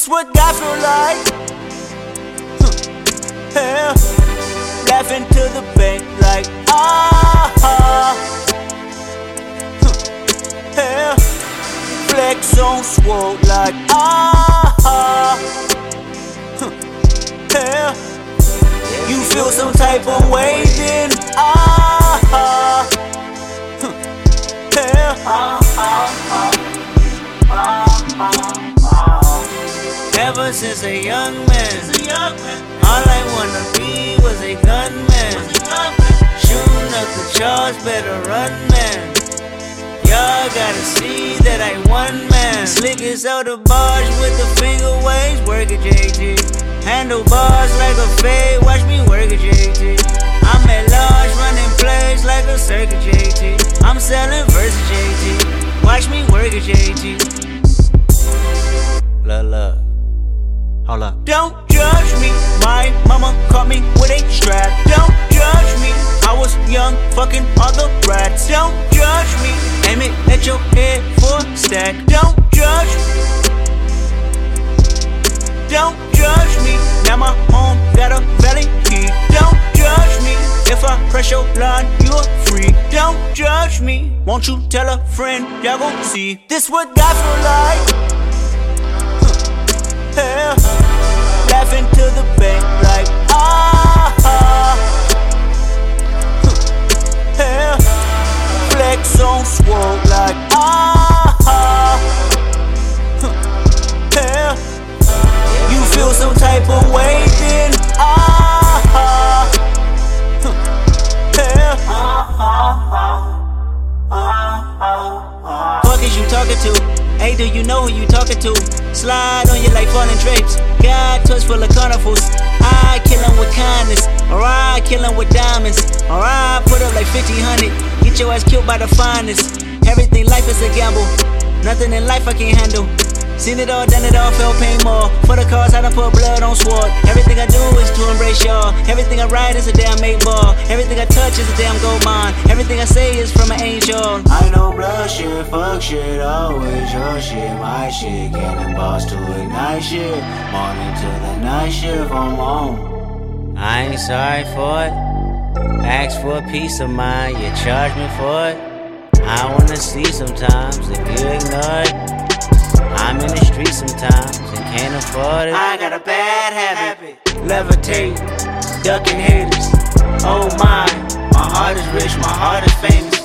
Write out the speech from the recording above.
This what God feel like. Hmm. Huh. Yeah. Laughing to the bank like ah. Hmm. Huh. Yeah. Flex on swole like ah. Hmm. Huh. Yeah. You feel some type of way then ah. Huh. Yeah. Ever since a young man, all I wanna be was a gunman. Shooting up the charge, better run, man. Y'all gotta see that I one man. Slick as out the bars with the finger waves, work JT. Handlebars like a fade, watch me work at JT. I'm at large, running plays like a circuit JT. I'm selling versus JT. Watch me work at JT. Don't judge me. My mama caught me with a strap. Don't judge me. I was young, fucking other rats. Don't judge me. Aim it at your head for a stack. Don't judge me. Don't judge me. Now my home got a valley key. Don't judge me. If I press your line, you're free. Don't judge me. Won't you tell a friend? Y'all gon' see. This what God feel like. Laughing to the bank like ah. You know who you talking to? Slide on you like falling drapes. God touch full of carnivals. I kill him with kindness. Or I kill him with diamonds. Or I put up like 1500. Get your ass killed by the finest. Everything life is a gamble. Nothing in life I can't handle. Seen it all, done it all, felt pain more. For the cause, I done put blood on sword. Everything I do is to embrace y'all. Everything I write is a damn eight ball. Everything I touch is a damn gold mine. Everything I say is from an angel. I know blood shit, fuck shit, always your shit, my shit. Cannonballs to ignite shit. Morning to the night shift, I'm on. I ain't sorry for it. Ask for a piece of mind, you charge me for it. I wanna see sometimes if you ignore it. I'm in the street sometimes and can't afford it. I got a bad habit. Levitate, ducking haters. Oh my, my heart is rich, my heart is famous.